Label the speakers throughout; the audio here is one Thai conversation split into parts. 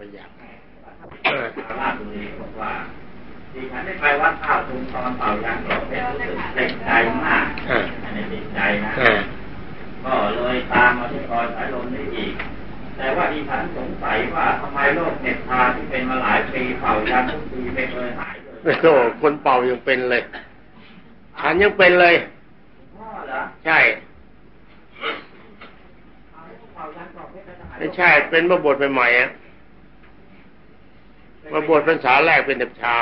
Speaker 1: ไม่อยาก
Speaker 2: ราชบุรีบอกว่าดิฉันได้ไปวัดท่าทุงตอนเป่ายางหลอกเพชรรู้สึกติดใจมากอันนี้ติดใจนะก็เลยตามมาที่คอยสายลมได้อีก แต่ว่าดิฉันสงสัยว่าทำไมโรคเน็บชาที่เป็นมาหลายปีเป่ายางทุกปีไม่เคยหายเลยโอ้
Speaker 1: คนเป่ายังเป็นเลย ฉันยังเป็นเลยใช่ไม่ใช่เป็นมาบทใหม่ๆอะ มาบทภาษาแรกเป็นเด็บชา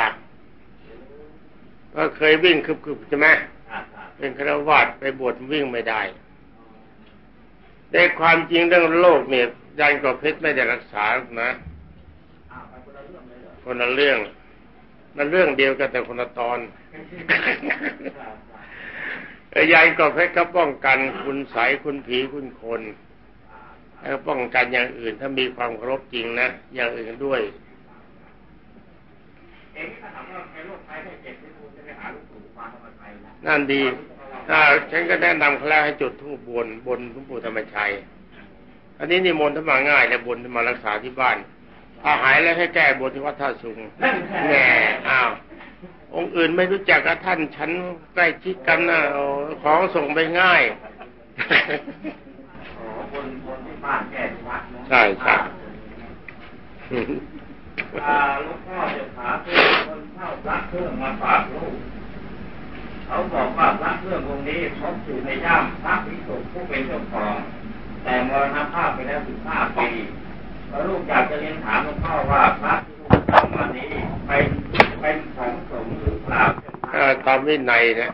Speaker 1: ก็เคยวิ่งคึบๆใช่ไหมเป็นครวาดไปบวชวิ่งไม่ได้ได้ความจริงเรื่องโลกเนี่ยยันกับเพชรไม่ได้รักษานะคนละเรื่องมันเรื่องเดียวกันแต่คนละตอนยายก็เพชรก็ป้องกันคุณใสคุณผีคุณคนแล้วป้องกันอย่างอื่นถ้ามีความเคารพจริงนะอย่างอื่นด้วย นั่นดีถ้าฉันก็แนะนำเขาแล้วให้จุดธูปบนบนหลวงปู่ธรรมชัย อันนี้นิมนต์ถ้ามาง่ายแล้วบนมารักษาที่บ้านถ้าหายแล้วให้แก้บนที่วัดท่าสุงแง่อ้าว องค์อื่นไม่รู้จักกับท่านฉันใกล้ชิดกันนะของส่งไปง่ายใช่ใช่
Speaker 2: ลูกพ่อจะพาเพื่อนคนเข้ารักเครื่องมาฝากลูกเขาบอกว่าพระเครื่ององนี้พบอยู่ในย่ามพระภิกษุผู้เป็นเจ้าของ แต่มรณภาพไปแล้วสิบห้าปีแล้วลูกอยากจะเรียนถามหลวงพ่อว่าพระที่ลูกทำมานี้เป็นเป็นของสงฆ์หรือเปล่า
Speaker 1: ตามวินัยนะ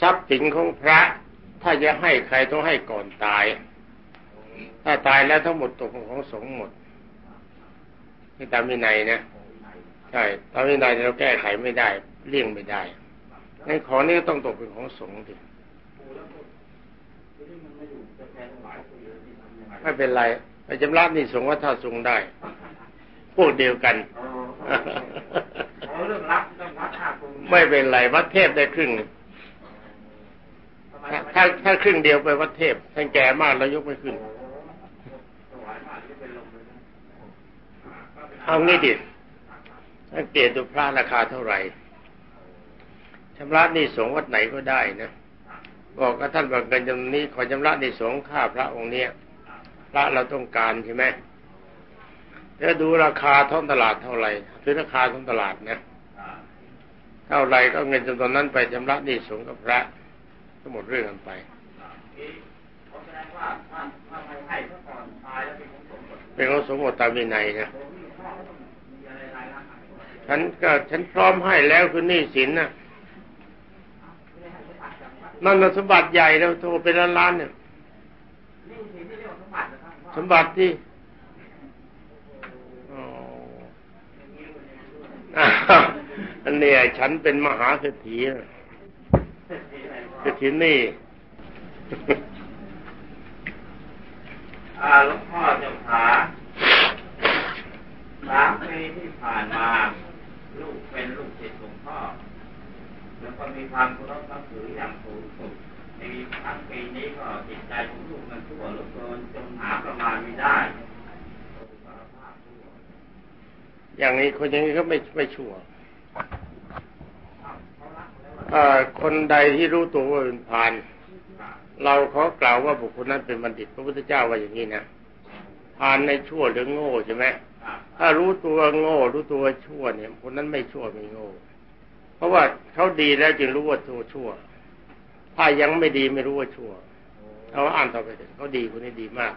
Speaker 1: ทรัพย์สินของพระ ถ้าจะให้ใครต้องให้ก่อนตาย ถ้าตายแล้วทั้งหมดตกของสงฆ์หมด นี่ตามวินัยนะใช่ตามวินัยเราแก้ไขไม่ได้เลี่ยงไม่ได้ในของนี้ต้องตกเป็นของสงฆ์ดิไม่เป็นไรไปจำรานี่สงฆ์ว่าถ้าสงได้ พวกเดียวกันไม่เป็นไรวัดเทพได้ครึ่งถ้าถ้าครึ่งเดียวไปวัดเทพท่านแก่มากแล้วยกไม่ขึ้น เอางี้ดิสังเกตดูพระราคาเท่าไหร่ชำระนี่สงวัดไหนก็ได้นะบอกกับท่านบอกเงินจำนวนนี้ขอชำระนี่สงค่าพระองค์เนี้ยพระเราต้องการใช่ไหมแล้วดูราคาท้องตลาดเท่าไหร่คือราคาท้องตลาดนะเท่าไรก็เงินจำนวนนั้นไปชำระนี่สงกับพระทั้งหมดเรื่องกันไปเป็นของสมบทตามวินัยนะ ฉันก็ฉันพร้อมให้แล้วคือหนี้สินนะนั่นสมบัติใหญ่แล้วโทรเป็นล้านๆเนี่ยสมบัติที่อันนี้ฉันเป็นมหาเศรษฐีเศรษฐีนี่
Speaker 2: อาหลวงพ่อจ้าขาสามปีที่ผ่านมา ลูกเป็นลูกศิษย์หลวงพ่อ แล้วก็มีความเคารพนับถืออย่างสูงสุดในทั้งปีนี้ก็จิตใจของลูกมันชั่วลือเกินจนหาประมาณไม่ได้
Speaker 1: อย่างนี้คนอย่างนี้ก็ไม่ไม่ชั่วคนใดที่รู้ตัวว่าเป็นพาน เราขอกล่าวว่าบุคคลนั้นเป็นบัณฑิต พระพุทธเจ้าว่าอย่างนี้นะพานในชั่วหรือโง่ใช่ไหม ถ้ารู้ตัวโง่รู้ตัวชั่วเนี่ยคนนั้นไม่ชั่วไม่โง่ เพราะว่าเขาดีแล้วจึงรู้ว่าตัวชั่ว ถ้ายังไม่ดีไม่รู้ว่าชั่วเราอ่านต่อไปเถอะเขาดีคนนี้ดีมาก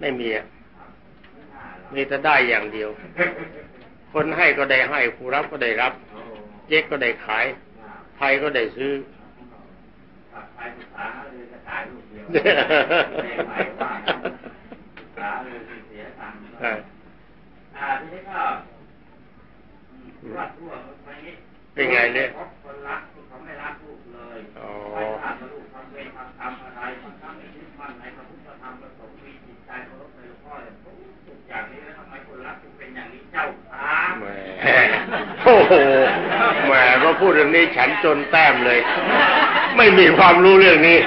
Speaker 1: ไม่มีอะมีแต่ได้อย่างเดียว คนให้ก็ได้ให้ผู้รับก็ได้รับ เจ๊กก็ได้ขายไทยก็ได้ซื้อ ใช่เป็นไงเนี่ยคนรักเขาไม่รักลูกเลยไม่ทราบว่าลูกทำเวรทำกรรมอะไรบางครั้งไม่ยึดมั่นในพระพุทธธรรมประสงค์มีจิตใจเคารพในหลวงพ่อเนี่ยทุกอย่างนี้แล้วทำไมคนรักถึงเป็นอย่างนี้เจ้าค่ะแหมโอ้โหแหมพอพูดเรื่องนี้ฉันจนแต้มเลย ไม่มีความรู้เรื่องนี้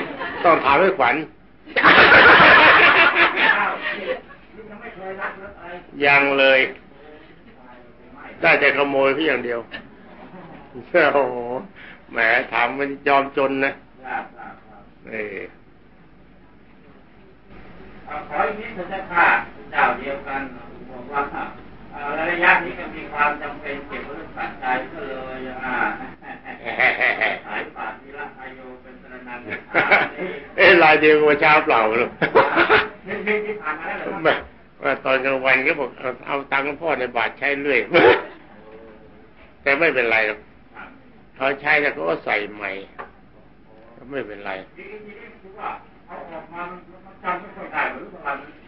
Speaker 1: ต้องถามให้ขวัญ ยังเลย ได้แต่ขโมยเพียอย่างเดียวโอ้โหแหมถามมันยอมจนนะเออ
Speaker 2: ขออีกนิดเถอะค่ะเจ้าเดียวกันบอกว่าระยะนี้ก็มีความจำเป็นเกี่ยวกับเรื่องปัจจัยก็เลยอ่าหายปาทีละอายุเป็นสรนัง
Speaker 1: เอ้ลายเดียวกับเช้าเปล่า
Speaker 2: เล
Speaker 1: ย ว่าตอนกลางวันก็บอกเอาตังค์พ่อในบาทใช้เรื่อยแต่ไม่เป็นไรหรอกเขาใช้แล้วก็ใส่ใหม่ก็ไม่เป็นไร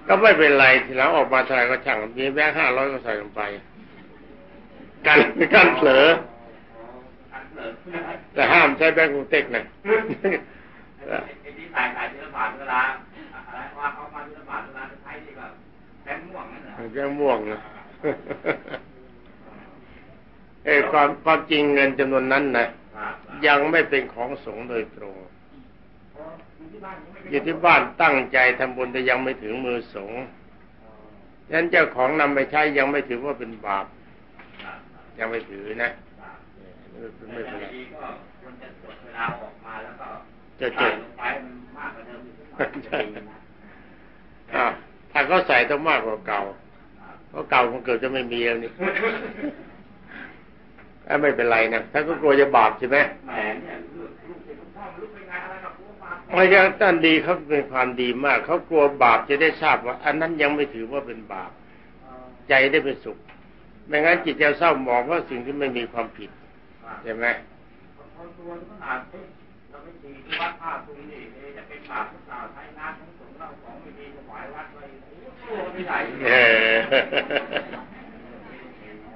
Speaker 1: ก็ไม่เป็นไรทีหลังออกมาเท่าไรก็ช่างมีแบงค์ห้าร้อยก็ใส่ลงไปกันกันเผลอแต่ห้ามใช้แบงค์กรุงเทพนะ
Speaker 2: ที่ตายตายที่ละบาทเวลาอะไรว่าเขามาที่ละบาทเวลาใช้ที่แบบ แบงค์ม่วงนั่นแหละแบ
Speaker 1: งค์ม่วงนะเออความความจริงเงินจำนวนนั้นนะยังไม่เป็นของสงฆ์โดยตรงอยู่ที่บ้านตั้งใจทำบุญแต่ยังไม่ถึงมือสงฆ์ฉะนั้นเจ้าของนำไปใช้ยังไม่ถือว่าเป็นบาป ยังไม่ถือนะ
Speaker 2: ไม่เป็นไร
Speaker 1: จะเจ็บ ถ้าเขาใส่ต้องมากกว่าเก่า เพราะเก่ามันเกิดจะไม่มีแล้วนี่ไม่เป็นไรนะถ้านก็กลัวจะบาปใช่ไหมไม่ใช่ท่านดีเขาเป็นความดีมาก เขากลัวบาปจะได้ทราบว่า อันนั้นยังไม่ถือว่าเป็นบาป ใจได้เป็นสุขไม่งั้นจิตจะเศร้าหมองว่าะสิ่งที่ไม่มีความผิดใช่ไหม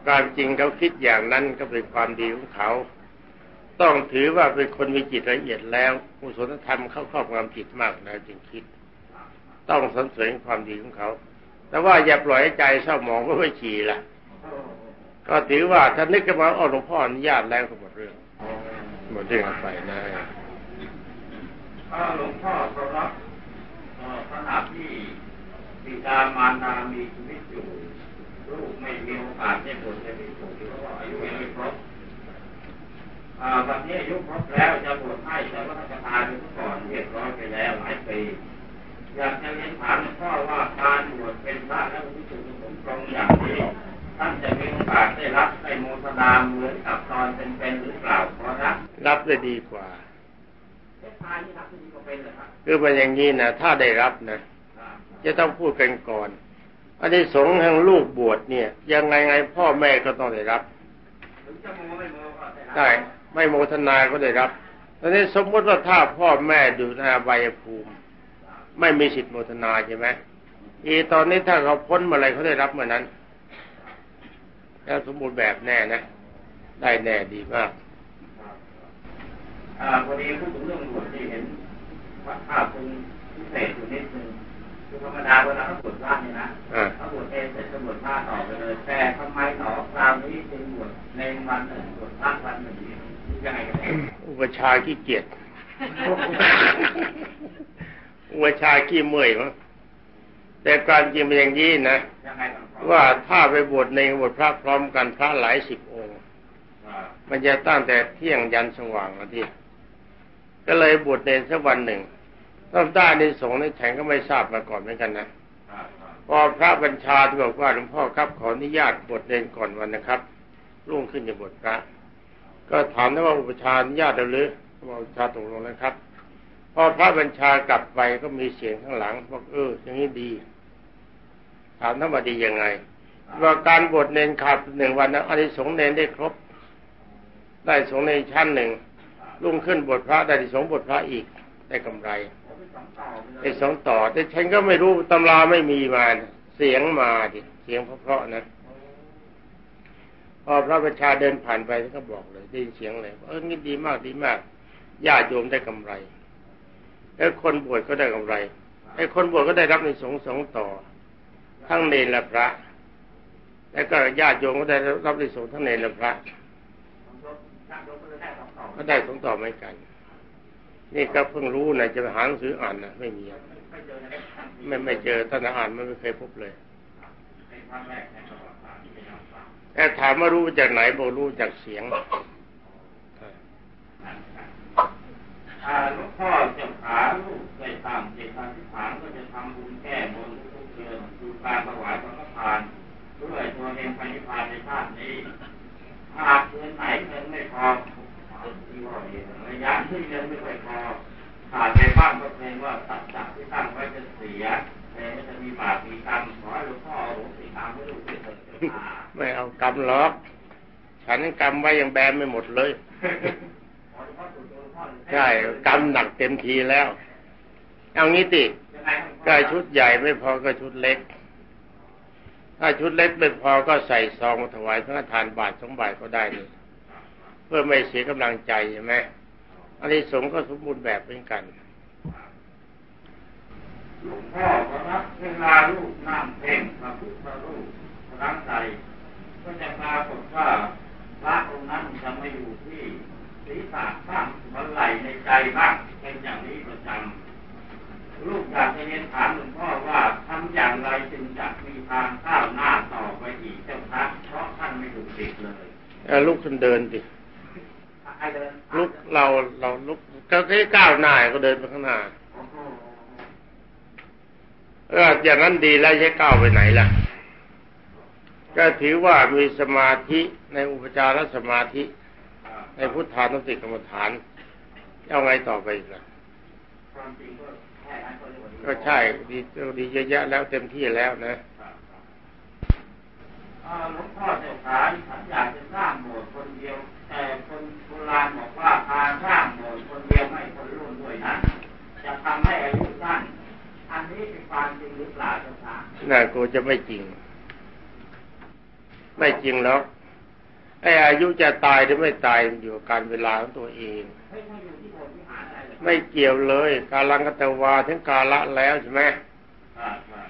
Speaker 1: ความจริงเขาคิดอย่างนั้นก็เป็นความดีของเขา ต้องถือว่าเป็นคนมีจิตละเอียดแล้วกุศลธรรมเข้าครอบงำจิตมากแล้วจึงคิด ต้องสรรเสริญความดีของเขา แต่ว่าอย่าปล่อยให้ใจเศร้าหมองก็ไม่ฉี่ละก็ถือว่าถ้านึกขึ้นมาอ๋อหลวงพ่ออนุญาตแล้วก็หมดเรื่องหมดเรื่องไปนะ
Speaker 2: หลวงพ่อก็รับขณะที่ บิดามารดามีชีวิตอยู่ลูกไม่มีโอกาสได้บวชได้พิสูจน์เพราะว่าอายุยังไม่ครบวันนี้อายุครบแล้วจะบวชให้แต่ว่าท่านตายไปก่อนเรียบร้อยไปแล้วหลายปีอยากจะเรียนถามพ่อว่าการบวชเป็นพระแล้วที่ถูกสมตรงอย่างนี้ท่านจะมีโอกาสได้รับได้โมทนาเหมือนกับตอนเป็นๆหรือเปล่าเพราะรับ
Speaker 1: รับได้ดีกว่าคือเป็นอย่างนี้นะถ้าได้รับนะ จะต้องพูดกันก่อนอันนี้สงฆ์แห่งลูกบวชเนี่ย ยังไงไงพ่อแม่ก็ต้องได้รับได้ไม่โมทนาก็ได้รับตอนนี้สมมติว่าถ้าพ่อแม่ดูหน้าใบภูมิ ไม่มีสิทธิโมทนาใช่ไหมอีตอนนี้ถ้าเขาพ้นมาอะไรเขาได้รับเมื่อนั้นแล้วสมบูรณ์แบบแน่นะ ได้แน่ดีมาก
Speaker 2: อ่าพอดีพูดถึงเรื่องบวชที่เห็นว่าภาพคุณพิเศษอยู่นิดนึง คือธรรมดาเวลาเขาบวชพระเนี่ยนะเขาบวชเองเสร็จก็บวชพระต่อไปเลยแต่ทำไมหนอคราวนี้จึงบวชในวันหนึ่งบวชพระวันหนึ่ง
Speaker 1: อุปชาขี้เกียจอุปชาขี้เมื่อยมั้งแต่การจริงเป็นอย่างนี้นะว่าถ้าไปบวชในบวชพระพร้อมกันพระหลายสิบองค์มันจะตั้งแต่เที่ยงยันสว่างอาทิตย์ก็เลยบวชในสักวันหนึ่ง ต้องได้ในสงฆ์ในแข่งก็ไม่ทราบมาก่อนเหมือนกันนะพอพระบัญชาที่บอกว่าหลวงพ่อครับขออนุญาตบวชเนก่อนวันนะครับรุ่งขึ้นจะบวชพระ ก็ถามว่าอุปชาญาติหรือบอกอุปชาตกลงนะครับ พอพระบัญชากลับไปก็มีเสียงข้างหลังบอกเอออย่างนี้ดี ถามท่านว่าดียังไง ว่าการบวชเนนขาดหนึ่งวันนะอันนี้สงเนนได้ครบ ได้สงในชั้นหนึ่งลุ่งขึ้นบวชพระได้สงบวชพระอีกได้กำไร ได้สองต่อ แต่ฉันก็ไม่รู้ตำราไม่มีมาเสียงมาดิเสียงเพราะๆนะพอพระประชาเดินผ่านไปท่านก็บอกเลยได้ยินเสียงเลยเออนี่ดีมากดีมากญาติโยมได้กำไรแล้วคนบวชก็ได้กำไรไอ้คนบวชก็ได้รับในสงสองต่อ ทั้งเนรและพระ แล้วก็ญาติโยมก็ได้รับในสงทั้งเนรและพระก็ได้สองต่อเหมือนกัน นี่ก็เพิ่งรู้นะจะไปหาหนังสืออ่านนะไม่มีไม่ไม่เจอท่านอ่านมันไม่เคยพบเลย
Speaker 2: แรกในประวัติศาสตร์ที่เป็นยังไง
Speaker 1: แต่ถามว่ารู้จากไหนบอกรู้จากเสียง
Speaker 2: หลวงพ่อจ้าขาลูกเคยตามเจตนาที่ฐานก็จะทำบุญแก้บนทุกเดือนคือการถวายพระทานด้วยตัวเองพระนิพพานในชาตินี้หากเงินไหนเงินไม่พอ ระยะที่เงินไม่ค่อยพอขาดไปบ้างก็เกรงว่าสัดจจะที่ตั้งไว้จะเสียแต่จะมีบาปมีกรรมขอหลวงพ่อโอโหสิกรรมให้ลูกด้เถิด
Speaker 1: ไม่เอากรรมหรอกฉันกรรมไว้ยังแบนไม่หมดเลยใช่กรรมหนักเต็มทีแล้ว เอางี้ติ
Speaker 2: งไงครับ
Speaker 1: ก็ชุดใหญ่ไม่พอก็ชุดเล็ก ถ้าชุดเล็กไม่พอก็ใส่ซองถวายพระทานบาทสองบาทก็ได้นี่ พื่อไม่เสียกำลังใจใช่ไหมอันนี้สงส์ก็สมบูรณ์แบบเหมือนกัน
Speaker 2: หลวงพ่อก็รับเวลาลูกน้ำเพ่งพระพุทธรูปร่างใจก็จะปรากฏว่าพระองค์นั้นจะมาอยู่ที่ศีรษะบ้างวันไหลในใจบ้างเป็นอย่างนี้ประจำลูกอยากจะเรียนถามหลวงพ่อว่าทำอย่างไรจึงจะมีทางก้าวหน้าต่อไปอีกเจ้าคะเพราะท่านไม่ถูกติดเลย
Speaker 1: เอาลุกขึ้นเดินดิ
Speaker 2: ไอ้เดิน
Speaker 1: ลุกเราเราลุกก็แค่ก้าวหน้าก็เดินไปข้างหน้า
Speaker 2: โอ้โห
Speaker 1: เอออย่างนั้นดีแล้วใช้ก้าวไปไหนล่ะ ก็ถือว่ามีสมาธิในอุปจารสมาธิ ในพุทธานุสติกรรมฐานเอาไงต่อไปอีกล่ะ
Speaker 2: ความจริงก็แค่นั้นก็เรียกว่าดี
Speaker 1: ก็ใช่ดีดีเยอะแยะแล้วเต็มที่แล้วนะ
Speaker 2: อ่าหลวงพ่อเจ้าขาฉันอยากจะสร้างโบสถ์คนเดียว แต่คนโบราณบอกว่าการสร้างโบสถ์คนเดียวไม่คนร่วมด้วยนั้นจะทำให้อายุสั้นอันนี้เป็นความจริงหรือเปล่าเจ้าขา
Speaker 1: น่ากูจะไม่จริง ไม่จริงแล้วไอ้อายุจะตายหรือไม่ตายมันอยู่กับการเวลาของตัวเอง
Speaker 2: ไม่ไม่อยู่ที่โบสถ์ที่หารอะไรเลย
Speaker 1: ไม่เกี่ยวเลย กาลังกตวาถึงกาละแล้วใช่ไหม
Speaker 2: ครับครับ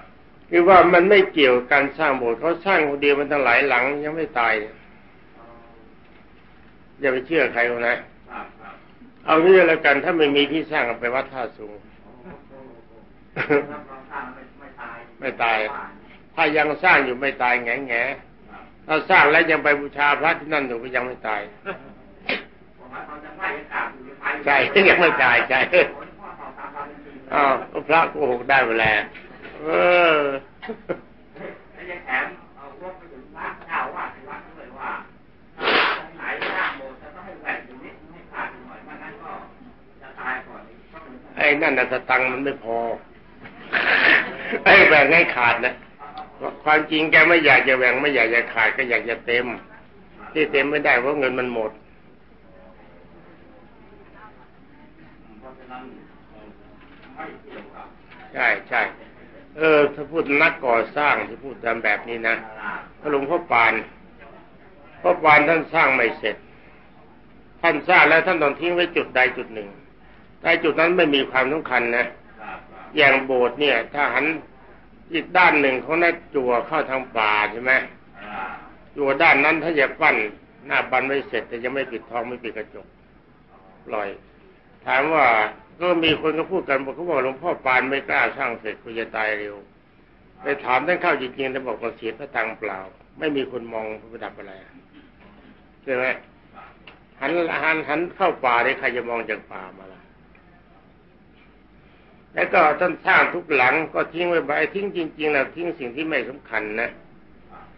Speaker 1: คือว่ามันไม่เกี่ยวกับการสร้างโบสถ์เขาสร้างคนเดียวมันตั้งหลายหลังยังไม่ตายเนี่ย อย่าไปเชื่อใครเขานะ
Speaker 2: ครับครับ
Speaker 1: เอางี้แล้วกัน ถ้าไม่มีที่สร้างก็ไปวัดท่าสูง
Speaker 2: โอ้โหถ้าเราสร้างไม่ไม่ตาย
Speaker 1: ไม่ตาย ถ้ายังสร้างอยู่ไม่ตายแง่แง่
Speaker 2: ครับ
Speaker 1: ถ้าสร้างแล้วยังไปบูชาพระที่นั่นอยู่ก็ยังไม่ตาย
Speaker 2: ผมว่าเขาจะไหว้ยังกราบอยู่ยังไปอยู่
Speaker 1: ใช่ยังไม่ตายใช่
Speaker 2: หลวงพ่อตอบตามความเป็นจริงเลย
Speaker 1: อ้าวพระโกหกได้เวลาเออ
Speaker 2: นไอ้นั่นนะ
Speaker 1: สตังมันไม่พอ ไอ้แบ่งให้ขาดนะความจริงแกไม่อยากจะแบ่งไม่อยากจะขาดก็อยากจะเต็ม ที่เต็มไม่ได้เพราะเงินมันหมดใช่ใช่เออ ถ้าพูดนักก่อสร้างที่พูดทำแบบนี้นะพระหลวงพ่อปานพ่อปานท่านสร้างไม่เสร็จ ท่านสร้างแล้วท่านต้องทิ้งไว้จุดใดจุดหนึ่ง แต่จุดนั้นไม่มีความสำคัญนะ
Speaker 2: ครับครับ
Speaker 1: อย่างโบสถ์เนี่ย ถ้าหันอีกด้านหนึ่งเขาได้จั่วเข้าทางป่าใช่ไหม
Speaker 2: อ่า
Speaker 1: จั่วด้านนั้นถ้าจะปั้นหน้าบันไม่เสร็จแต่ยังไม่ปิดทองไม่ปิดกระจกปล่อย ถามว่าก็มีคนก็พูดกันบอกเขาบอกหลวงพ่อปานไม่กล้าสร้างเสร็จกูจะตายเร็วไปถามท่านเข้าจริงๆท่านบอกว่าเสียพระตังค์เปล่า ไม่มีคนมองพระประดับอะไรใช่ไหมหันหันหันเข้าป่าได้ใครจะมองจากป่ามาล่ะ แล้วก็ท่านสร้างทุกหลังก็ทิ้งไว้ไปทิ้งจริงๆนะทิ้งสิ่งที่ไม่สำคัญนะ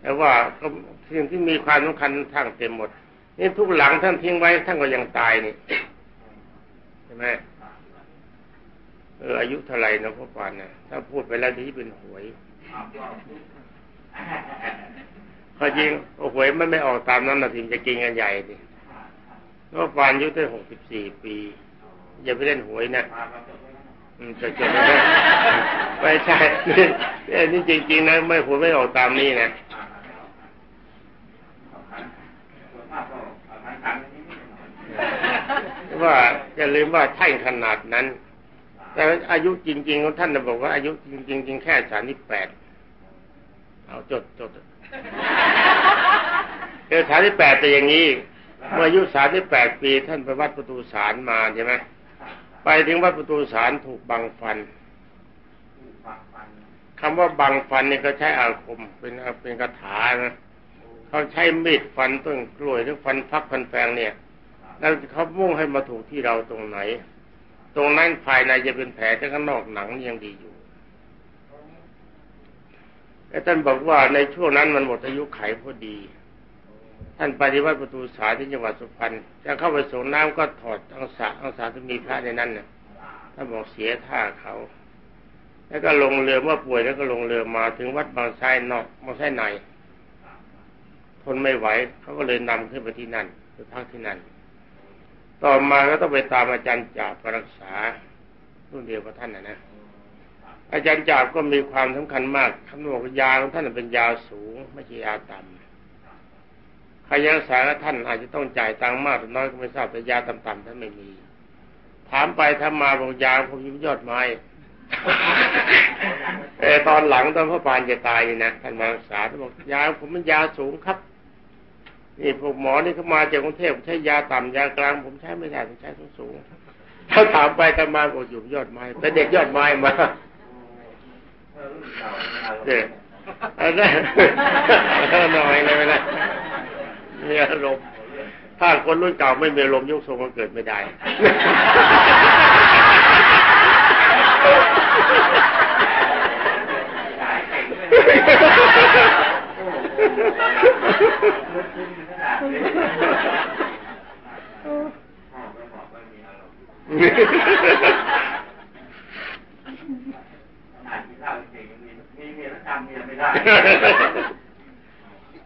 Speaker 1: แต่ว่าก็สิ่งที่มีความสำคัญทั้งเต็มหมด นี่ทุกหลังท่านทิ้งไว้ท่านก็ยังตายนี่ใช่ไหมเอออายุเท่าไหร่นะพ่อปานนะถ้าพูดไปแล้วที่เป็นหวยเขาจริงโอ้หวยมันไม่ออกตามนั้นนะถึงจะกินกันใหญ่ดิพ่อปานอายุได้หกสิบสี่ปี อย่าไปเล่นหวยนะ
Speaker 2: มาประจบไว้นะ
Speaker 1: อืมจะเก็บไว้นะไม่ใช่นี่นี่นี่จริง ๆ นะ ไม่ผมไม่ออกตามนี้นะ
Speaker 2: ส่วนมากก็อาการการนิดๆหน่อย
Speaker 1: ว่าอย่าลืมว่าท่านขนาดนั้น แต่อายุจริง ๆ ของท่านน่ะบอกว่าอายุจริงๆจริงแค่สามสิบแปดเอาจดจดเออสามสิบแปดแต่อย่างนี้ เมื่ออายุสามสิบแปดปี ท่านไปวัดประตูสารมาใช่ไหม ไปถึงวัดประตูสารถูกบังฟัน
Speaker 2: ๆฟังฟัน
Speaker 1: คำว่าบังฟันนี่ก็ใช้อาคมเป็นเป็นคาถานะเขาใช้มีดฟันต้นกล้วยหรือฟันพักฟันแฟงเนี่ย แล้วเขามุ่งให้มาถูกที่เราตรงไหน ตรงนั้นภายในจะเป็นแผลแต่ข้างนอกหนังยังดีอยู่แต่ท่านบอกว่าในช่วงนั้นมันหมดอายุไขพอดี ท่านปฏิวัติประตูสายที่จังหวัดสุพรรณจะเข้าไปส่งน้ำก็ถอดอังสาอังสาที่มีพระในนั้นเนี่ยท่านบอกเสียท่าเขา แล้วก็ลงเรือเมื่อป่วยแล้วก็ลงเรือมาถึงวัดบางไทรนอกบางไทรในทนไม่ไหวเขาก็เลยนำขึ้นไปที่นั่นไปพักที่นั่น ต่อมาก็ต้องไปตามอาจารย์จ่าปรักษารุ่นเดียวกับท่านนะนะอาจารย์จ่าก็มีความสำคัญมากคำนวณยาของท่านเป็นยาสูงไม่ใช่ยาต่ำ ใครยังสารท่านอาจจะต้องจ่ายตังค์มากหรือน้อยก็ไม่ทราบแต่ยาต่ำๆท่านไม่มี ถามไปทำมาบอกยาผมยิ้มยอดไม้เออตอนหลังตอนพระปานจะตายนี่นะท่านมารักษาท่านบอกยาผมมันยาสูงครับนี่พวกหมอนี่เขามาจากกรุงเทพใช้ยาต่ำยากลาง ผมใช้ไม่ได้ผมใช้สูงสูงถ้าถามไปทำมาบอกอยู่ยอดไม้แต่เด็กยอดไม้มาเด็กอันนั้นหน่อยเลยนะ มีอารมณ์ถ้าคนรุ่นเก่าไม่มีอารมณ์ยกทรงก็เกิดไม่ได้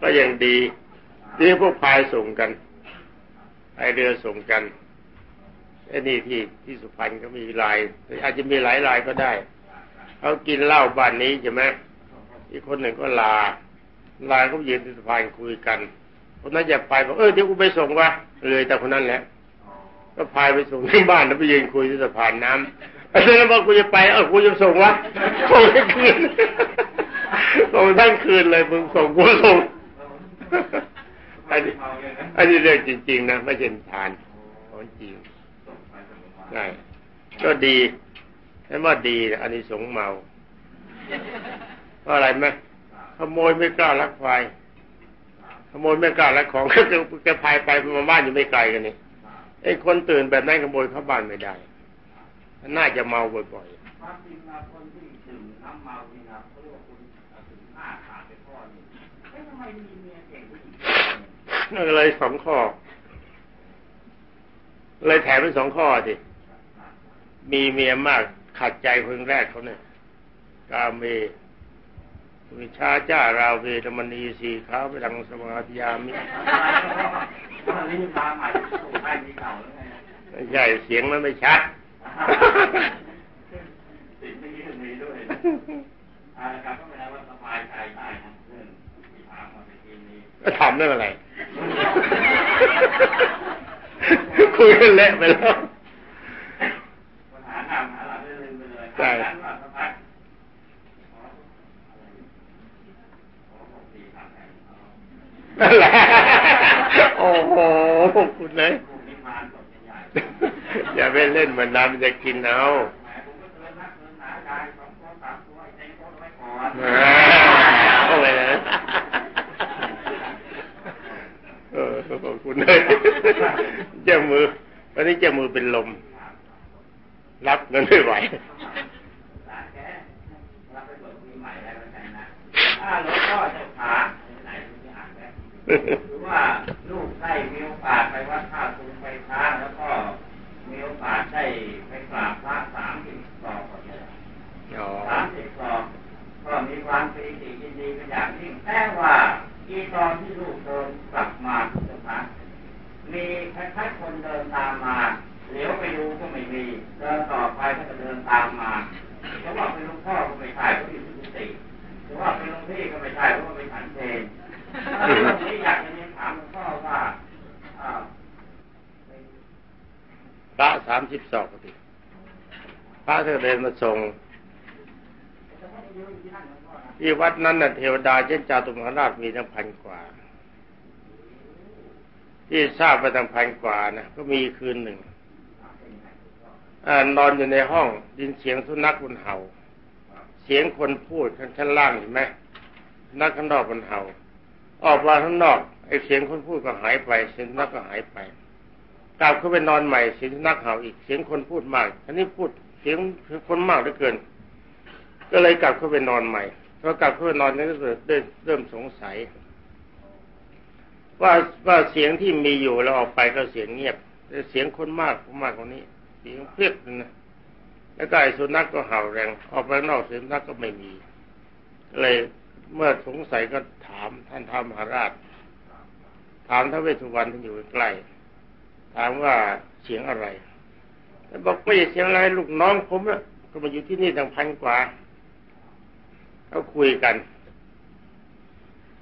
Speaker 1: ก็ยังดี ที่พวกพายส่งกันไอเรือส่งกันไอ้นี่ที่ที่สุพรรณก็มีลาย อาจจะมีหลายลายก็ได้เขากินเหล้าบ้านนี้ใช่ไหมอีกคนหนึ่งก็ลา ลาเขายืนที่สะพานคุยกันคนนั้นอยากไปบอกเออเดี๋ยวกูไปส่งวะเลยแต่คนนั้นแหละก็พายไปส่งที่บ้านแล้วไปยืนคุยที่สะพานน้ำแล้วบอกกูจะไปเออกูจะส่งวะส่งทั้งคืนส่งทั้งคืนเลยมึงส่งกูส่ง อันนี้อันนี้เรื่องจริง ๆ นะไม่ใช่ทานของจริงใช่ก็ดีให้ว่าดีอันนี้สงเมาเพราะอะไรไหมขโมยไม่กล้าลักไฟขโมยไม่กล้าลักของก็จะพายไปมาบ้านอยู่ไม่ไกลกันนี่ไอ้คนตื่นแบบนั้นขโมยเข้าบ้านไม่ได้ น่าจะเมาบ่อยๆ นั่นเลยสองข้อ เลยแถมเป็นสองข้อสิมีเมียมากขัดใจคนแรกเขาเนี่ยกาเมวิชาจ้าราเวรมณีสีขาวไปดังสมาธิยามิใหญ่เสียงมันไม่ชัดสิ่งที่มีด้วยอาการก็ไม่ได้ว่าสบายใจได้นะเรื่องที่ถามมาในทีนี้ก็ทำเรื่องอะไร คุยกันเละไปแล้วใช่นั่นแหละโอ้โหคุณเลยอย่าไปเล่นเหมือนน้ำจะกินเอาโอ้ยนะเออขอบ คุณเลยเจ้ามือวันนี้เจ้ามือเป็นลม รับเงินไม่ไหว
Speaker 2: ถ้าหลวงพ่อจะถามไหนที่อ่านไหมหรือว่าลูกได้มีโอกาสไปวัดท่าตุงไปช้าแล้วก็มีโอกาสได้ไปกราบพระสามสิบสองคนเลยสามสิบสองก็มีความปีติยินดีเป็นอย่างยิ่งแต่ว่าอีตอนที่ลูกเดินกลับมา ทุกครั้งมีคล้ายๆคนเดินตามมาเลี้ยวไปดูก็ไม่มีเดินต่อไปก็เดินตามมาเขาบอกเป็นลูกพ่อก็ไม่ใช่ก็อยู่ที่กุฏิหรือว่าเป็นหลวงพี่ก็ไม่ใช่เพราะว่าเป็นฉันเพลงนี่อยากจะเรียนถามหลวงพ่อว่า
Speaker 1: พระสามสิบสองปฏิพระเธอเดินมาส่งที่วัดนั้นน่ะเทวดาเช่นจาตุมหราชมีทั้งพันกว่า ที่ทราบไปทั้งพันกว่านะก็มีคืนหนึ่งอนอนอยู่ในห้องดินเสียงสุนัขบนเห่า เสียงคนพูดชั้นล่างเห็นไหมนักข้างนอกมันเห่า ออกมาข้างนอกไอ้เสียงคนพูดก็หายไป เสียงนักก็หายไปกลับเข้าไปนอนใหม่เสียงนักเห่าอีกเสียงคนพูดมากอันนี้พูดเสียงคนมากเหลือเกิน ก็เลยกลับเข้าไปนอนใหม่พอกลับเข้าไปนอนนี่ก็เริ่มเริ่มสงสัย ว่าว่าเสียงที่มีอยู่แล้วออกไปก็เสียงเงียบเสียงคนมากมากกว่านี้ เสียงเพียบนะแล้วก็ไอ้สุนัขกก็เห่าแรง ออกไปนอกเสียงนักก็ไม่มี เลยเมื่อสงสัยก็ถามท่านท้ามหาราช ถามท้าเวสุวรรณที่อยู่ใกล้ถามว่าเสียงอะไรบอกไม่ใช่เสียงอะไรลูกน้องผมอะก็มาอยู่ที่นี่ตั้งพันกว่าเขาคุยกัน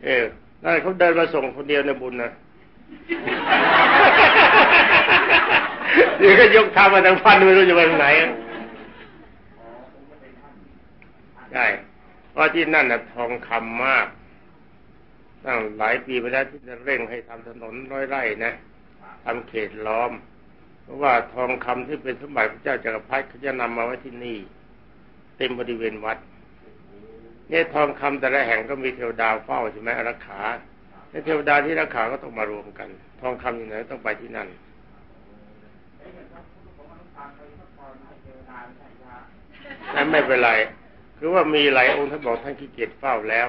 Speaker 1: เออ นั่นเขาเดินมาส่งคนเดียวในบุญนะเดี๋ยวก็ยกทามาทางพันไม่รู้จะไปทางไหนใช่เพราะที่นั่นน่ะทองคำมากตั้งหลายปีไปแล้วที่จะเร่งให้ทำถนนร้อยไร่นะทำเขตล้อม เพราะว่าทองคำที่เป็นสมบัติพระเจ้าจักรพรรดิเขาจะนำมาไว้ที่นี่ เต็มบริเวณวัด เนี่ยทองคำแต่ละแห่งก็มีเทวดาเฝ้าใช่ไหมรักขาเทวดาที่รักขาก็ต้องมารวมกัน ทองคำอยู่ไหนต้องไปที่นั่นนั่นไม่เป็นไร คือว่ามีหลายองค์ท่านบอกท่านขี้เกียจเฝ้าแล้ว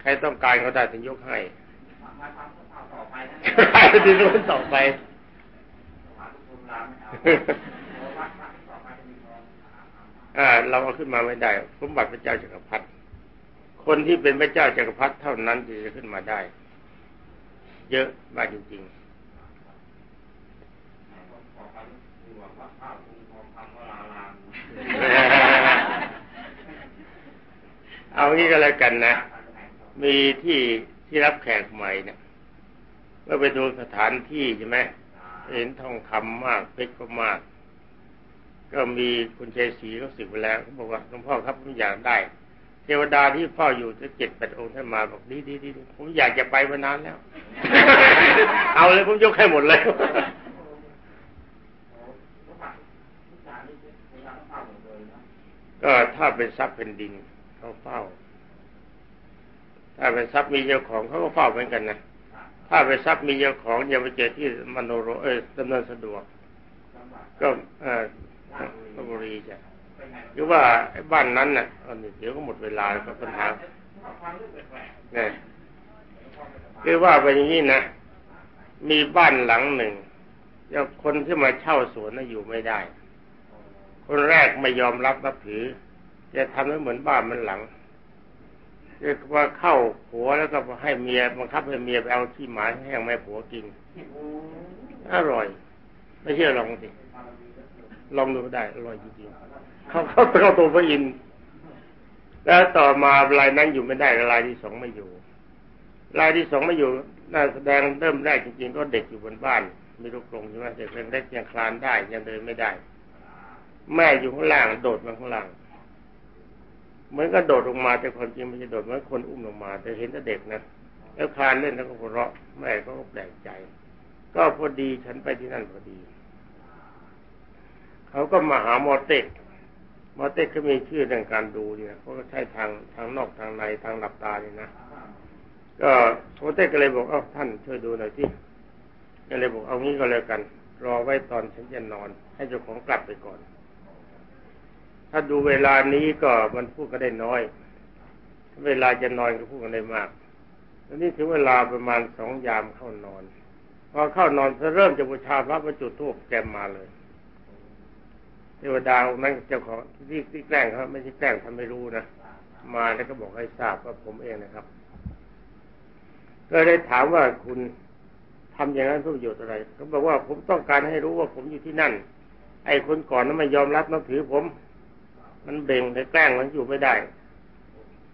Speaker 1: ใครต้องการเขาได้ถึงยกให้ใครที่รู้ต่อไป เราเอาขึ้นมาไม่ได้ สมบัติพระเจ้าจักรพรรดิคนที่เป็นพระเจ้าจักรพรรดิเท่านั้นที่จะขึ้นมาได้ เยอะมากจริงๆเอางี้ก็แล้วกันนะ มีที่ที่รับแขกใหม่เนี่ยเมื่อไปดูสถานที่ใช่ไหมเห็นทองคำมากเพชรก็มาก ก็มีคุณเชศรีเขาสึกไปแล้วเขาบอกว่าหลวงพ่อครับผมอยากได้ เทวดาที่เฝ้าอยู่จะเจ็ดแปดองค์ท่านมาบอกดีดีดีผมอยากจะไปมานานแล้ว เอาเลยผมยกให้หมดเลยก็ถ้าเป็นทรัพย์เป็นดินเขาเฝ้า ถ้าเป็นทรัพย์มีเจ้าของเขาก็เฝ้าเหมือนกันนะถ้าเป็นทรัพย์มีเจ้าของอย่าไปเจอที่มโนโรเออดำเนินสะดวก ก็เออ ลบุรีจ้ะหรือว่าบ้านนั้นน่ะเดี๋ยวก็หมดเวลาแล้วปัญหาเนี่ยคือว่าไปอย่างนี้นะ มีบ้านหลังหนึ่งแล้วคนที่มาเช่าสวนน่ะอยู่ไม่ได้ คนแรกไม่ยอมรับนับถือจะทำให้เหมือนบ้านมันหลังเรียกว่าเข้าผัวแล้วก็ให้เมียบังคับให้เมียไปเอาที่หมาแห้งแม่ผัวกินอร่อย ไม่เชื่อลองสิ ลองดูได้อร่อยจริงๆเขาเขาเข้าตัวพระอินทร์แล้วต่อมาลายนั้นอยู่ไม่ได้ลายที่สองไม่อยู่ลายที่สองไม่อยู่น่าแสดงเริ่มแรกจริงๆก็เด็กอยู่บนบ้านไม่รู้กรงใช่ไหมเด็กเล็กยังคลานได้ยังเดินไม่ได้ แม่อยู่ข้างล่างโดดมาข้างล่างเหมือนก็โดดลงมาแต่คนจริงไม่ใช่โดดเหมือนคนอุ้มลงมา แต่เห็นแต่เด็กนะแล้วคลานเล่นแล้วก็หัวเราะแม่ก็แปลกใจ ก็พอดีฉันไปที่นั่นพอดี เขาก็มาหาหมอเต็กมอเต็กก็มีชื่อเรื่องการดูเนี่ยเขาก็ใช้ทางทางนอกทางในทางหลับตาเนี่ยนะก็โมเต็กก็เลยบอกเอ้าท่านช่วยดูหน่อยที่ก็เลยบอกเอางี้ก็แล้วกัน รอไว้ตอนฉันจะนอน ให้เจ้าของกลับไปก่อน ถ้าดูเวลานี้ก็มันพูดก็ได้น้อยเวลาจะนอนก็พูดกันได้มากตอนนี้ถึงเวลาประมาณสองยามเข้านอน พอเข้านอนจะเริ่มจะบูชาพระประจุทูบแกมมาเลย เทวดาองนั้นเจ้าของที่ที่แกล้งเขาไม่ใช่แกล้งทำไม่รู้นะมาแล้วก็บอกให้ทราบว่าผมเองนะครับ ก็ได้ถามว่าคุณทำอย่างนั้นเพื่อประโยชน์อะไรเขาบอกว่าผมต้องการให้รู้ว่าผมอยู่ที่นั่น ไอ้คนก่อนนั้นไม่ยอมรับนับถือผม มันเบ่งไปแกล้งมันอยู่ไม่ได้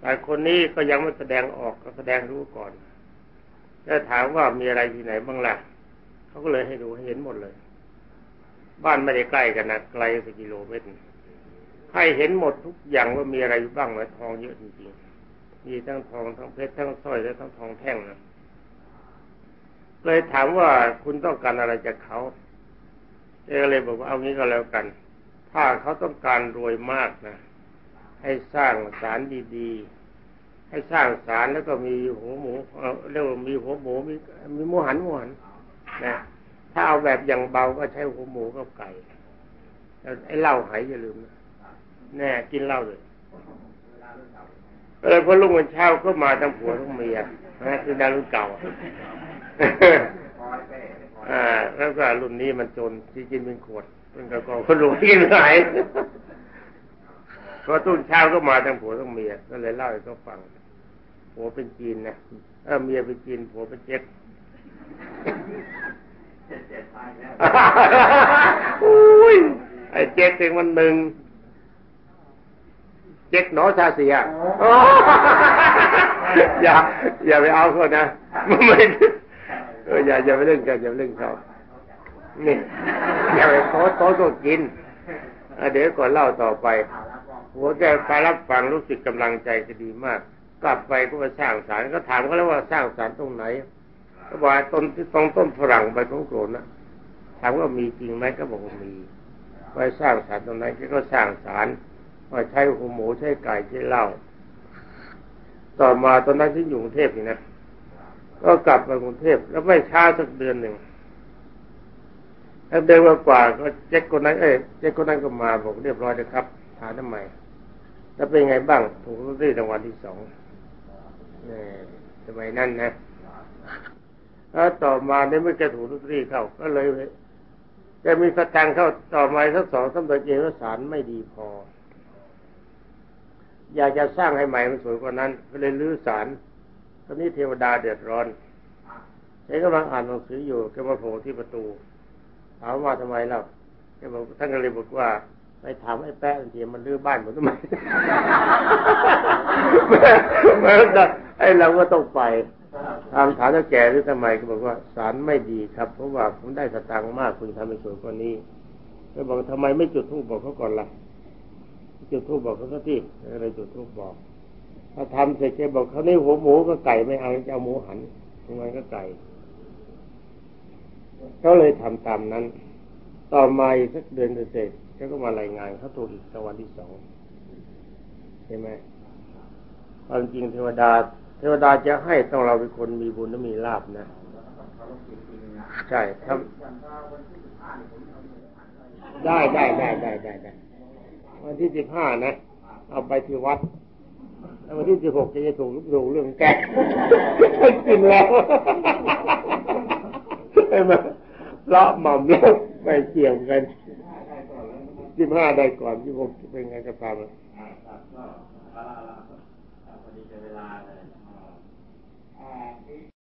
Speaker 1: แต่คนนี้ก็ยังไม่แสดงออกก็แสดงรู้ก่อนแล้วถามว่ามีอะไรที่ไหนบ้างล่ะเขาก็เลยให้ดูให้เห็นหมดเลย บ้านไม่ได้ใกล้กันนะไกลสักกิโลเมตรให้เห็นหมดทุกอย่างว่ามีอะไรบ้างไหมทองเยอะจริงๆ มีทั้งทองทั้งเพชรทั้งสร้อยและทั้งทองแท่งนะเลยถามว่าคุณต้องการอะไรจากเขาเอเลยบอกว่าเอางี้ก็แล้วกัน ถ้าเขาต้องการรวยมากนะ ให้สร้างสารดีๆ ให้สร้างสารแล้วก็มีหัวหมูเรียกว่ามีหัวหมูมีมีหมูหันหมูหันนะ ถ้าเอาแบบอย่างเบาก็ใช้หัวหมูกับไก่แล้วไอ้เหล้าหายอย่าลืมนะแน่กินเหล้าเลยเออพอลุงวันเช้าก็มาทั้งผัวทั้งเมียนะคือดารุ่นเก่าอ่า แล้วก็รุ่นนี้มันจนที่กินเป็นขวดมันก็ก็คนรวยกินหายพอตุ้นเช้าก็มาทั้งผัวทั้งเมียก็เลยเล่าให้เขาฟังผัวเป็นจีนนะเออเมียเป็นจีนผัวเป็นเจ็ด อุ้ยไอ้เจ็ดถึงมันหนึ่ง เจ็ดหนอชาเสียอย่า อย่าไปเอาเขานะไม่เอออย่าอย่าไปเล่นกันอย่าไปเล่นเขานี่อย่าไปขอโต๊ะกินเดี๋ยวก่อนเล่าต่อไปหัวใจไปรับฟังรู้สึกกำลังใจจะดีมาก กลับไปก็มาสร้างสารก็ถามเขาแล้วว่าสร้างสารตรงไหน ก็บอกต้นที่ตรงต้นฝรั่งใบของโกรนนะถามว่ามีจริงไหมก็บอกว่ามีไปสร้างสารตรงไหนก็สร้างสารว่าใช้หูหมูใช้ไก่ใช้เหล้าต่อมาตอนนั้นที่อยู่กรุงเทพนี่นะก็กลับมากรุงเทพแล้วไม่ช้าสักเดือนหนึ่งแล้วเดือนกว่าก็เจ๊กคนนั้นเอ้ยเจ๊กคนนั้นก็มาบอกเรียบร้อยเลยครับถามทำไมแล้วเป็นไงบ้างถูกลอตเตอรี่รางวัลที่สองนี่ทำไมนั่นนะ แล้วต่อมาเนี่ยไม่แกถูกลอตเตอรี่เข้าก็เลยจะมีสตังเข้าต่อมาสักสองสามเดือนเองสารไม่ดีพอ อยากจะสร้างให้ใหม่มันสวยกว่านั้น ก็เลยลื้อสารตอนนี้เทวดาเดือดร้อนใช้กำลังอ่านหนังสืออยู่ก็มาโผล่ที่ประตูถามว่าทำไมเล่าแกบอกท่านก็เลยบอกว่าไปถามไอ้แป๊ะทีมันลื้อบ้านผมทำไมเมื่อไอ้เราก็ต้องไป ถามถามแล้วแก่หรือทำไมก็บอกว่าสารไม่ดีครับ เพราะว่าผมได้สตังค์มากคุณทำให้สวยกว่านี้ก็บอกทำไมไม่จุดธูปบอกเขาก่อนล่ะ จุดธูปบอกเขาสักทีอะไรจุดธูปบอกถ้าทำเสร็จแกบอกเขานี่หัวหมูก็ไก่ไม่เอาจะเอาหมูหันทำไมก็ไก่เขาเลยทำตามนั้น ต่อมาสักเดือนเสร็จเขาก็มารายงานเขาถูกอีกวัลที่สองใช่ไหมความจริงเทวดา ทวดาจะให้ต้องเราเป็นคนมีบุญและมีลาบนะ ใช่ครับ ได้ได้ได้ได้ได้ได้วันที่สิบห้านะ เอาไปที่วัดแล้ววันที่สิบหกจะจะถูกถูกเรื่องแกะกินแล้วใช่ไหมละหม่ำแล้วไม่เกี่ยวกันสิบห้าได้ก่อนที่หกเป็นไงก็ตาม uh,